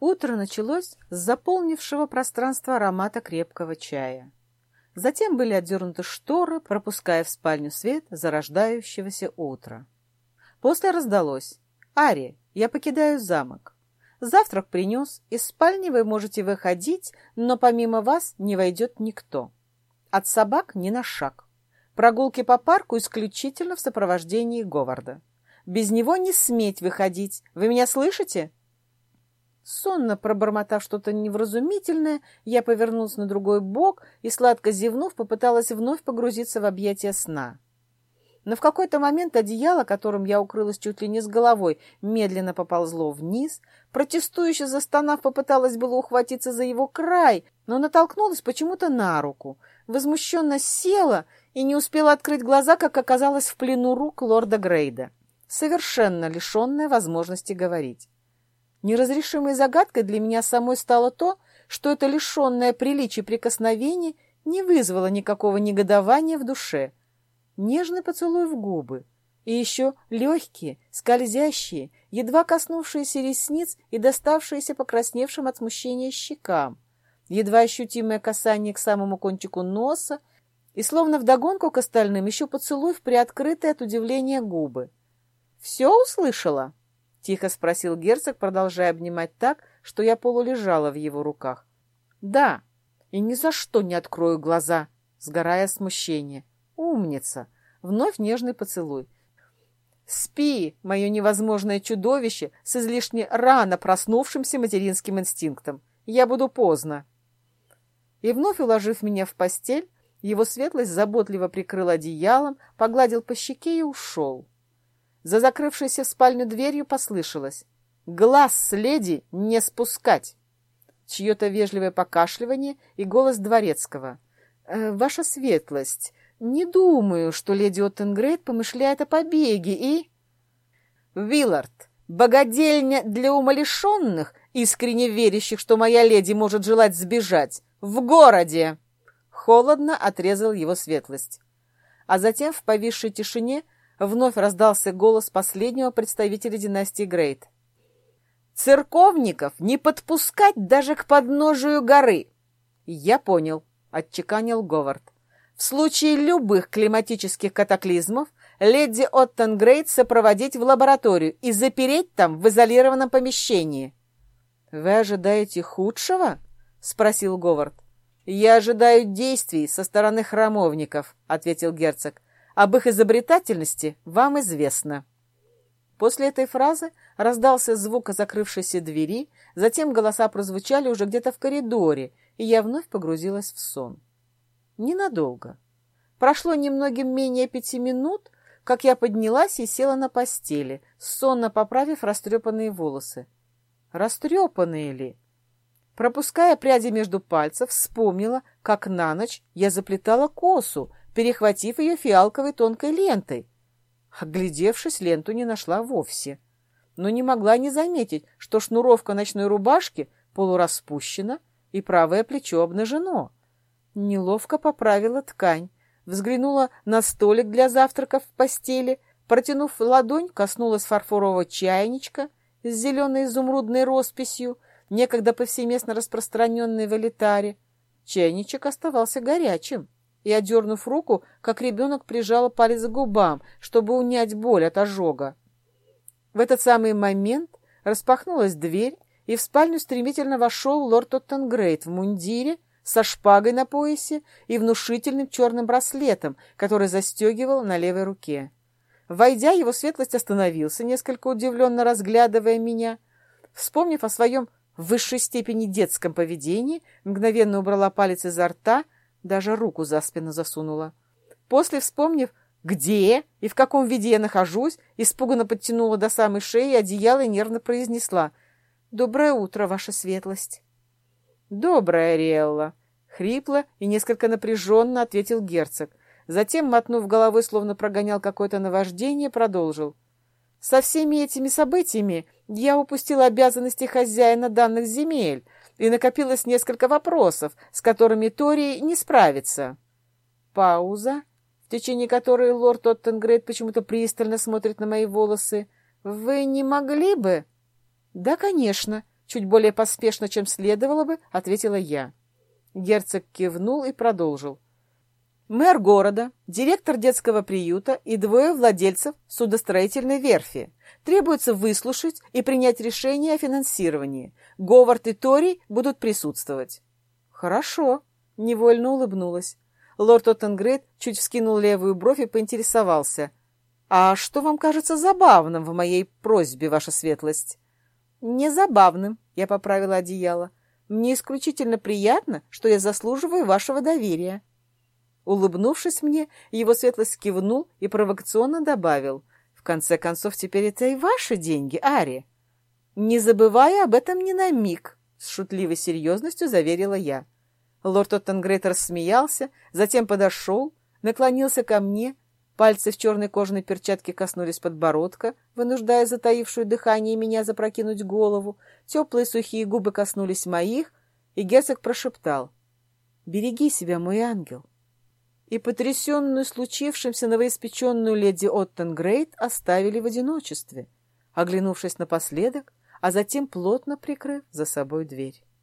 Утро началось с заполнившего пространство аромата крепкого чая. Затем были отдернуты шторы, пропуская в спальню свет зарождающегося утра. После раздалось «Ари, я покидаю замок. Завтрак принес, из спальни вы можете выходить, но помимо вас не войдет никто. От собак ни на шаг. Прогулки по парку исключительно в сопровождении Говарда. Без него не сметь выходить. Вы меня слышите?» Сонно пробормотав что-то невразумительное, я повернулась на другой бок и, сладко зевнув, попыталась вновь погрузиться в объятия сна. Но в какой-то момент одеяло, которым я укрылась чуть ли не с головой, медленно поползло вниз. Протестующе застонав, попыталась было ухватиться за его край, но натолкнулась почему-то на руку. Возмущенно села и не успела открыть глаза, как оказалась в плену рук лорда Грейда, совершенно лишенная возможности говорить. Неразрешимой загадкой для меня самой стало то, что это лишенное приличий прикосновение не вызвало никакого негодования в душе. Нежный поцелуй в губы, и еще легкие, скользящие, едва коснувшиеся ресниц и доставшиеся покрасневшим от смущения щекам, едва ощутимое касание к самому кончику носа и, словно вдогонку к остальным, еще поцелуй в приоткрытые от удивления губы. «Все услышала?» — тихо спросил герцог, продолжая обнимать так, что я полулежала в его руках. «Да, и ни за что не открою глаза», — сгорая смущение. «Умница!» — вновь нежный поцелуй. «Спи, мое невозможное чудовище с излишне рано проснувшимся материнским инстинктом. Я буду поздно». И вновь уложив меня в постель, его светлость заботливо прикрыл одеялом, погладил по щеке и ушел. За закрывшейся в спальню дверью послышалось «Глаз с леди не спускать!» Чье-то вежливое покашливание и голос дворецкого. «Э, «Ваша светлость, не думаю, что леди Оттенгрейд помышляет о побеге и...» «Виллард, богадельня для умалишенных, искренне верящих, что моя леди может желать сбежать, в городе!» Холодно отрезал его светлость. А затем в повисшей тишине вновь раздался голос последнего представителя династии Грейт. «Церковников не подпускать даже к подножию горы!» «Я понял», — отчеканил Говард. «В случае любых климатических катаклизмов леди Оттенгрейд сопроводить в лабораторию и запереть там в изолированном помещении». «Вы ожидаете худшего?» — спросил Говард. «Я ожидаю действий со стороны храмовников», — ответил герцог. Об их изобретательности вам известно». После этой фразы раздался звук закрывшейся двери, затем голоса прозвучали уже где-то в коридоре, и я вновь погрузилась в сон. Ненадолго. Прошло немногим менее пяти минут, как я поднялась и села на постели, сонно поправив растрепанные волосы. Растрепанные ли? Пропуская пряди между пальцев, вспомнила, как на ночь я заплетала косу, перехватив ее фиалковой тонкой лентой. Оглядевшись, ленту не нашла вовсе, но не могла не заметить, что шнуровка ночной рубашки полураспущена и правое плечо обнажено. Неловко поправила ткань, взглянула на столик для завтраков в постели, протянув ладонь, коснулась фарфорового чайничка с зеленой изумрудной росписью, некогда повсеместно распространенной в элитаре. Чайничек оставался горячим и, одернув руку, как ребенок прижала палец к губам, чтобы унять боль от ожога. В этот самый момент распахнулась дверь, и в спальню стремительно вошел лорд Оттенгрейд в мундире, со шпагой на поясе и внушительным черным браслетом, который застегивал на левой руке. Войдя, его светлость остановился, несколько удивленно разглядывая меня. Вспомнив о своем в высшей степени детском поведении, мгновенно убрала палец изо рта — даже руку за спину засунула. После, вспомнив, где и в каком виде я нахожусь, испуганно подтянула до самой шеи одеяло и нервно произнесла «Доброе утро, ваша светлость». «Доброе, Риэлла», — хрипло и несколько напряженно ответил герцог. Затем, мотнув головой, словно прогонял какое-то наваждение, продолжил. «Со всеми этими событиями я упустил обязанности хозяина данных земель, и накопилось несколько вопросов, с которыми Тори не справится. Пауза, в течение которой лорд Оттенгрейд почему-то пристально смотрит на мои волосы. «Вы не могли бы?» «Да, конечно», — Чуть более поспешно, чем следовало бы, ответила я. Герцог кивнул и продолжил. Мэр города, директор детского приюта и двое владельцев судостроительной верфи. Требуется выслушать и принять решение о финансировании. Говард и Тори будут присутствовать. Хорошо, невольно улыбнулась. Лорд Оттенгрейд чуть вскинул левую бровь и поинтересовался. «А что вам кажется забавным в моей просьбе, ваша светлость?» «Не забавным», — я поправила одеяло. «Мне исключительно приятно, что я заслуживаю вашего доверия». Улыбнувшись мне, его светлость кивнул и провокационно добавил. «В конце концов, теперь это и ваши деньги, Ари». «Не забывая об этом ни на миг», — с шутливой серьезностью заверила я. Лорд Оттенгрейт рассмеялся, затем подошел, наклонился ко мне, пальцы в черной кожаной перчатке коснулись подбородка, вынуждая затаившую дыхание меня запрокинуть голову, теплые сухие губы коснулись моих, и герцог прошептал «Береги себя, мой ангел». И потрясенную случившимся новоиспеченную леди Оттенгрейд оставили в одиночестве, оглянувшись напоследок, а затем плотно прикрыв за собой дверь.